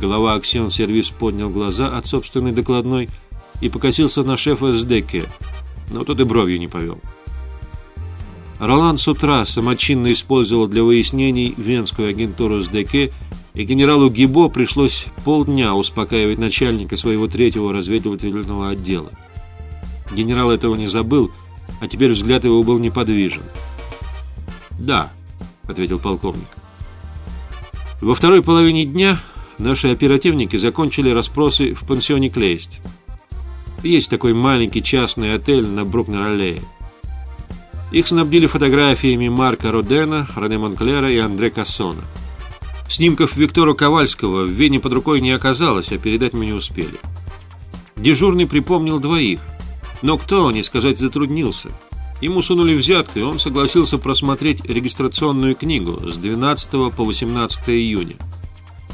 Глава Аксион Сервис поднял глаза от собственной докладной и покосился на шефа Сдеке, но тот и бровью не повел. Ролан с утра самочинно использовал для выяснений венскую агентуру СДК, и генералу Гибо пришлось полдня успокаивать начальника своего третьего разведывательного отдела. Генерал этого не забыл, а теперь взгляд его был неподвижен. «Да», — ответил полковник. Во второй половине дня наши оперативники закончили расспросы в пансионе Клейст. Есть такой маленький частный отель на Брукнер-аллее. Их снабдили фотографиями Марка Родена, Рене Монклера и Андре Кассона. Снимков Виктора Ковальского в Вене под рукой не оказалось, а передать мы не успели. Дежурный припомнил двоих, но кто они, сказать затруднился. Ему сунули взятку, и он согласился просмотреть регистрационную книгу с 12 по 18 июня.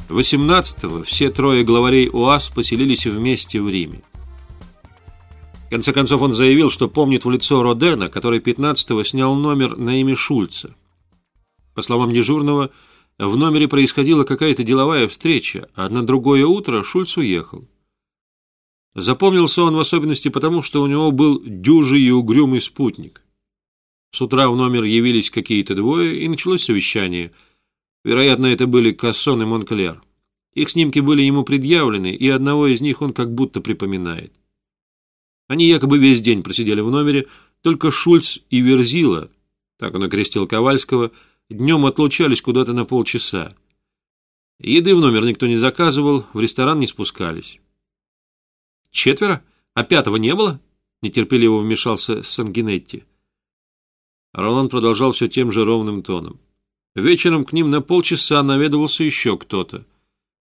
18 все трое главарей УАЗ поселились вместе в Риме. В конце концов он заявил, что помнит в лицо Родена, который 15-го снял номер на имя Шульца. По словам дежурного, в номере происходила какая-то деловая встреча, а на другое утро Шульц уехал. Запомнился он в особенности потому, что у него был дюжий и угрюмый спутник. С утра в номер явились какие-то двое, и началось совещание. Вероятно, это были Кассон и Монклер. Их снимки были ему предъявлены, и одного из них он как будто припоминает. Они якобы весь день просидели в номере, только Шульц и Верзила, так он окрестил Ковальского, днем отлучались куда-то на полчаса. Еды в номер никто не заказывал, в ресторан не спускались. «Четверо? А пятого не было?» — нетерпеливо вмешался Сангинетти. Роланд продолжал все тем же ровным тоном. Вечером к ним на полчаса наведывался еще кто-то.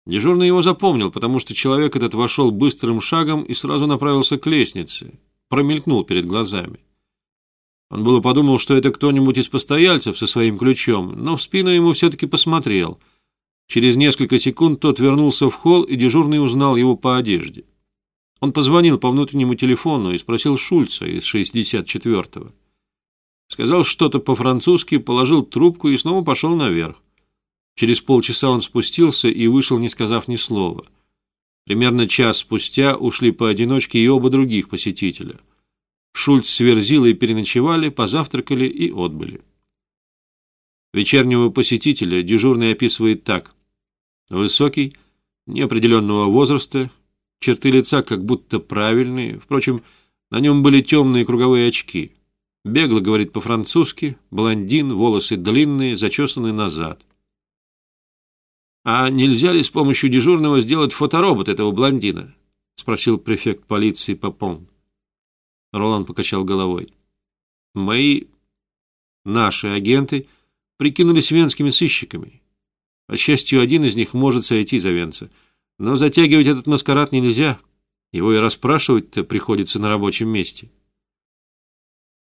Дежурный его запомнил, потому что человек этот вошел быстрым шагом и сразу направился к лестнице. Промелькнул перед глазами. Он было подумал, что это кто-нибудь из постояльцев со своим ключом, но в спину ему все-таки посмотрел. Через несколько секунд тот вернулся в холл, и дежурный узнал его по одежде. Он позвонил по внутреннему телефону и спросил Шульца из 64-го. Сказал что-то по-французски, положил трубку и снова пошел наверх. Через полчаса он спустился и вышел, не сказав ни слова. Примерно час спустя ушли поодиночке и оба других посетителя. Шульц с Верзилой переночевали, позавтракали и отбыли. Вечернего посетителя дежурный описывает так. Высокий, неопределенного возраста, черты лица как будто правильные, впрочем, на нем были темные круговые очки. Бегло говорит по-французски, блондин, волосы длинные, зачесаны назад. «А нельзя ли с помощью дежурного сделать фоторобот этого блондина?» — спросил префект полиции Попон. Ролан покачал головой. «Мои, наши агенты прикинулись венскими сыщиками. По счастью, один из них может сойти за венца. Но затягивать этот маскарад нельзя. Его и расспрашивать-то приходится на рабочем месте».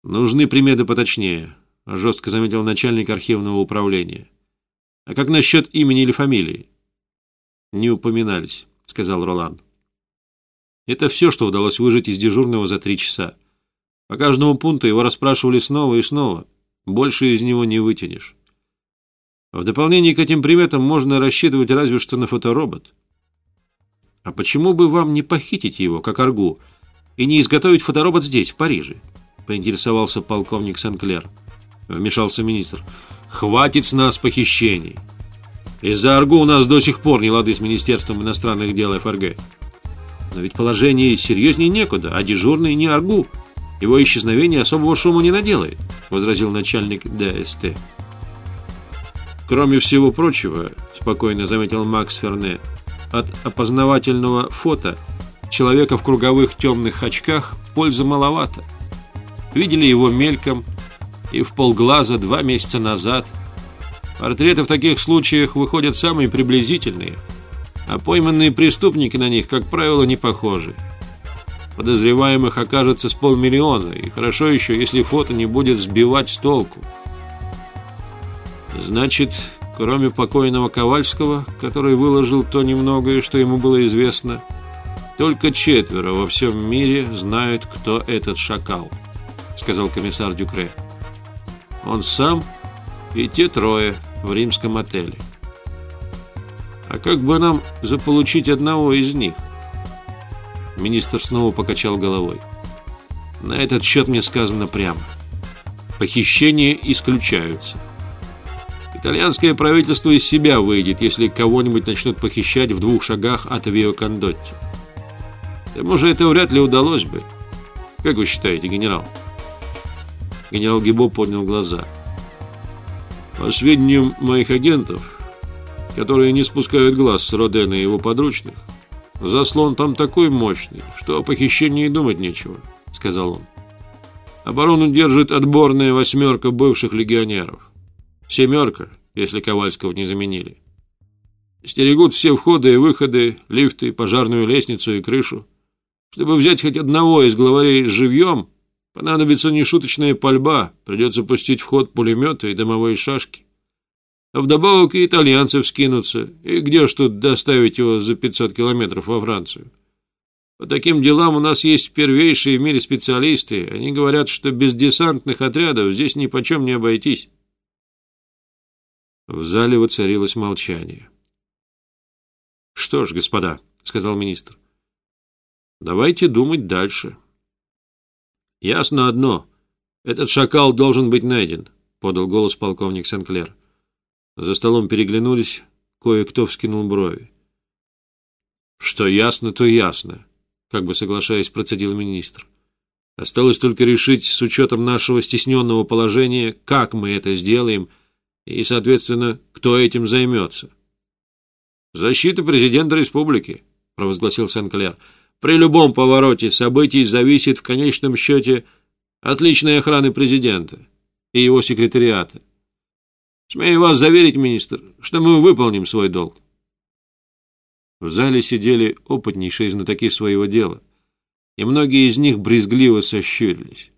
«Нужны приметы поточнее», — жестко заметил начальник архивного управления. А как насчет имени или фамилии? Не упоминались, сказал Ролан. Это все, что удалось выжить из дежурного за три часа. По каждому пункту его расспрашивали снова и снова. Больше из него не вытянешь. В дополнение к этим приметам можно рассчитывать разве что на фоторобот. А почему бы вам не похитить его, как Аргу, и не изготовить фоторобот здесь, в Париже? Поинтересовался полковник Сенклер. Вмешался министр. Хватит с нас похищений. Из-за Аргу у нас до сих пор не лады с Министерством иностранных дел ФРГ. Но ведь положение серьезнее некуда, а дежурный не Аргу. Его исчезновение особого шума не наделает, возразил начальник ДСТ. Кроме всего прочего, спокойно заметил Макс Ферне, от опознавательного фото человека в круговых темных очках пользы маловато. Видели его мельком, и в полглаза два месяца назад. Портреты в таких случаях выходят самые приблизительные, а пойманные преступники на них, как правило, не похожи. Подозреваемых окажется с полмиллиона, и хорошо еще, если фото не будет сбивать с толку. Значит, кроме покойного Ковальского, который выложил то немногое, что ему было известно, только четверо во всем мире знают, кто этот шакал, сказал комиссар Дюкре. Он сам и те трое в римском отеле. А как бы нам заполучить одного из них? Министр снова покачал головой. На этот счет мне сказано прямо. Похищения исключаются. Итальянское правительство из себя выйдет, если кого-нибудь начнут похищать в двух шагах от Виокондотти. Ему же это вряд ли удалось бы. Как вы считаете, генерал? Генерал Гибо поднял глаза. По сведениям моих агентов, которые не спускают глаз с Родена и его подручных, заслон там такой мощный, что о похищении думать нечего, сказал он. Оборону держит отборная восьмерка бывших легионеров. Семерка, если Ковальского не заменили. Стерегут все входы и выходы, лифты, пожарную лестницу и крышу. Чтобы взять хоть одного из главарей живьем, понадобится нешуточная пальба, придется пустить в ход пулеметы и дымовые шашки. А вдобавок и итальянцы скинутся, и где ж тут доставить его за 500 километров во Францию? По таким делам у нас есть первейшие в мире специалисты, они говорят, что без десантных отрядов здесь ни почем не обойтись. В зале воцарилось молчание. «Что ж, господа», — сказал министр, Давайте думать дальше. Ясно одно. Этот шакал должен быть найден, подал голос полковник Сенклер. За столом переглянулись, кое-кто вскинул брови. Что ясно, то ясно, как бы соглашаясь, процедил министр. Осталось только решить с учетом нашего стесненного положения, как мы это сделаем и, соответственно, кто этим займется. Защита президента республики, провозгласил Сенклер. При любом повороте событий зависит в конечном счете от личной охраны президента и его секретариата. Смею вас заверить, министр, что мы выполним свой долг. В зале сидели опытнейшие знатоки своего дела, и многие из них брезгливо сощурились.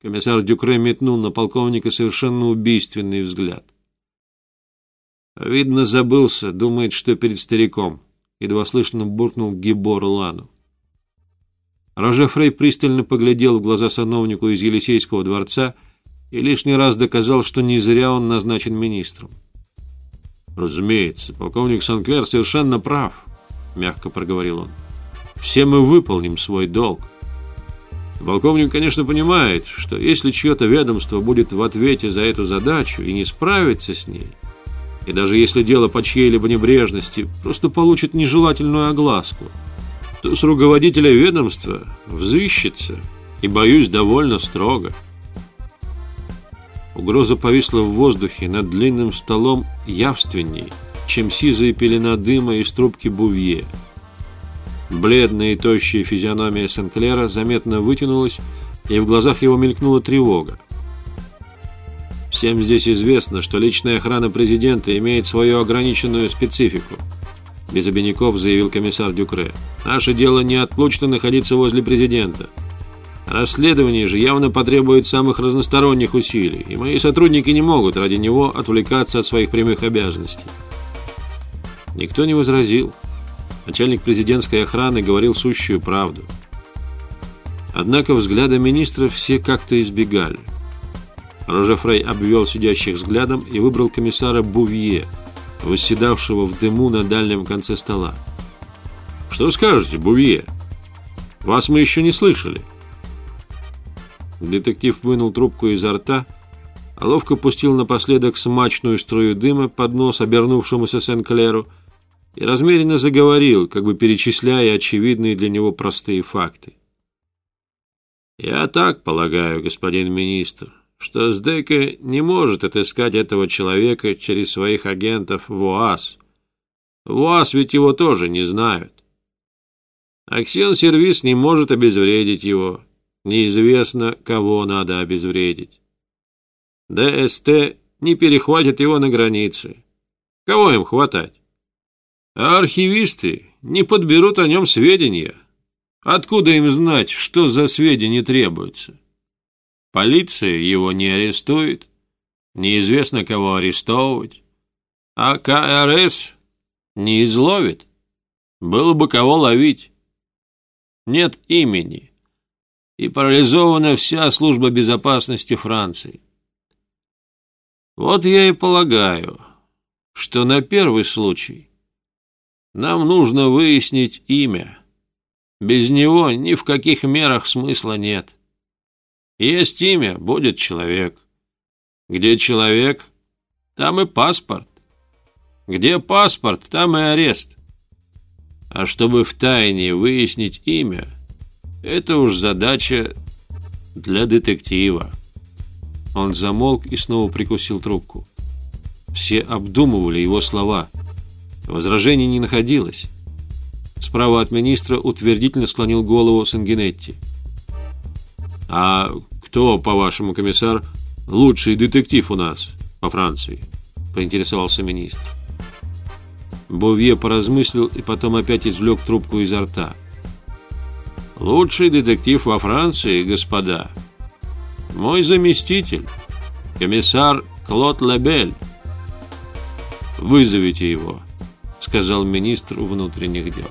Комиссар Дюкре метнул на полковника совершенно убийственный взгляд. Видно, забылся, думает, что перед стариком, едва слышно буркнул Гибор Лану. Роже Фрей пристально поглядел в глаза сановнику из Елисейского дворца и лишний раз доказал, что не зря он назначен министром. «Разумеется, полковник Санклер совершенно прав», — мягко проговорил он. «Все мы выполним свой долг. Полковник, конечно, понимает, что если чье-то ведомство будет в ответе за эту задачу и не справится с ней, и даже если дело по чьей-либо небрежности просто получит нежелательную огласку, с руководителя ведомства взыщется, и, боюсь, довольно строго. Угроза повисла в воздухе над длинным столом явственней, чем сизая пелена дыма из трубки Бувье. Бледная и тощая физиономия Сенклера заметно вытянулась, и в глазах его мелькнула тревога. Всем здесь известно, что личная охрана президента имеет свою ограниченную специфику – без обиняков заявил комиссар Дюкре. Наше дело неотлучно находиться возле президента. Расследование же явно потребует самых разносторонних усилий, и мои сотрудники не могут ради него отвлекаться от своих прямых обязанностей. Никто не возразил. Начальник президентской охраны говорил сущую правду. Однако взгляда министра все как-то избегали. Рожефрей обвел сидящих взглядом и выбрал комиссара Бувье – восседавшего в дыму на дальнем конце стола. «Что скажете, Бувье? Вас мы еще не слышали». Детектив вынул трубку изо рта, а ловко пустил напоследок смачную струю дыма под нос обернувшемуся Сен-Клеру и размеренно заговорил, как бы перечисляя очевидные для него простые факты. «Я так полагаю, господин министр, что Сдеке не может отыскать этого человека через своих агентов в ОАС. В ОАС ведь его тоже не знают. Аксион-сервис не может обезвредить его. Неизвестно, кого надо обезвредить. ДСТ не перехватит его на границе. Кого им хватать? А архивисты не подберут о нем сведения. Откуда им знать, что за сведения требуются? Полиция его не арестует, неизвестно кого арестовывать, а КРС не изловит. Было бы кого ловить. Нет имени. И парализована вся служба безопасности Франции. Вот я и полагаю, что на первый случай Нам нужно выяснить имя. Без него ни в каких мерах смысла нет. Есть имя, будет человек. Где человек, там и паспорт. Где паспорт, там и арест. А чтобы в тайне выяснить имя, это уж задача для детектива. Он замолк и снова прикусил трубку. Все обдумывали его слова. Возражений не находилось. Справа от министра утвердительно склонил голову Сангинетти. «А кто, по-вашему, комиссар, лучший детектив у нас по Франции?» – поинтересовался министр. Бовье поразмыслил и потом опять извлек трубку изо рта. «Лучший детектив во Франции, господа. Мой заместитель, комиссар Клод Лебель. Вызовите его», – сказал министр внутренних дел.